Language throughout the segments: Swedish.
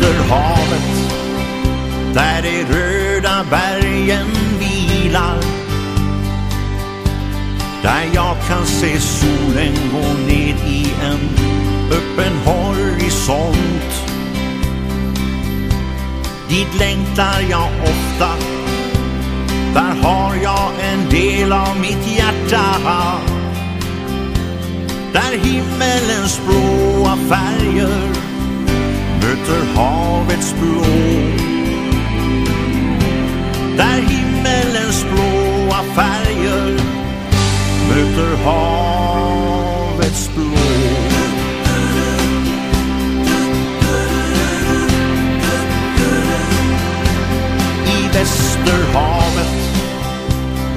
Under havet, där de röda bergen vilar. Där jag kan se solen gå ned i en öppen horisont. Dit längtar jag ofta. Där har jag en del av mitt hjärta. Där himmelens blåa färger möter havet arbetsblå Där himmelens blåa färger möter havets blå I Västerhavet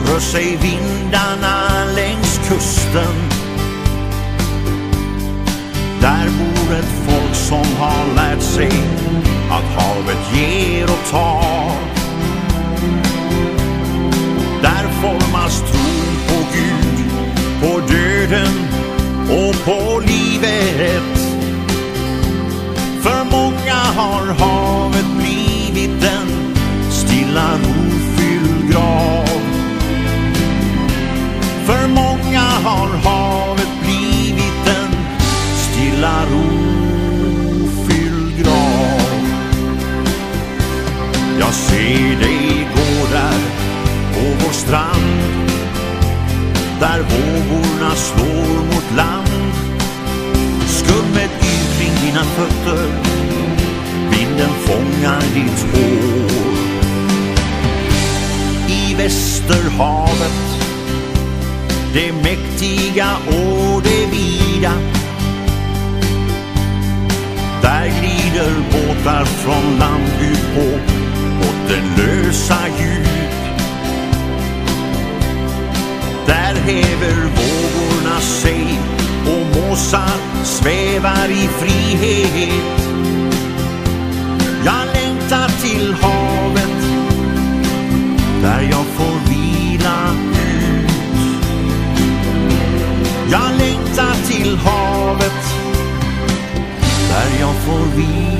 rör sig vindarna längs kusten. Där bor ett folk som har lärt sig att havet ger och tar. Där formas tron på Gud, på döden och på livet. För många har havet blivit en stilla ro Jag ser dig gå där på vår strand Där vågorna slår mot land. Skummet yr kring dina fötter Vinden fångar ditt hår. I Västerhavet Det mäktiga och det vida Där glider båtar från land Där häver vågorna sig och måsar svävar i frihet. Jag längtar till havet där jag får vila ut. Jag längtar till havet där jag får vila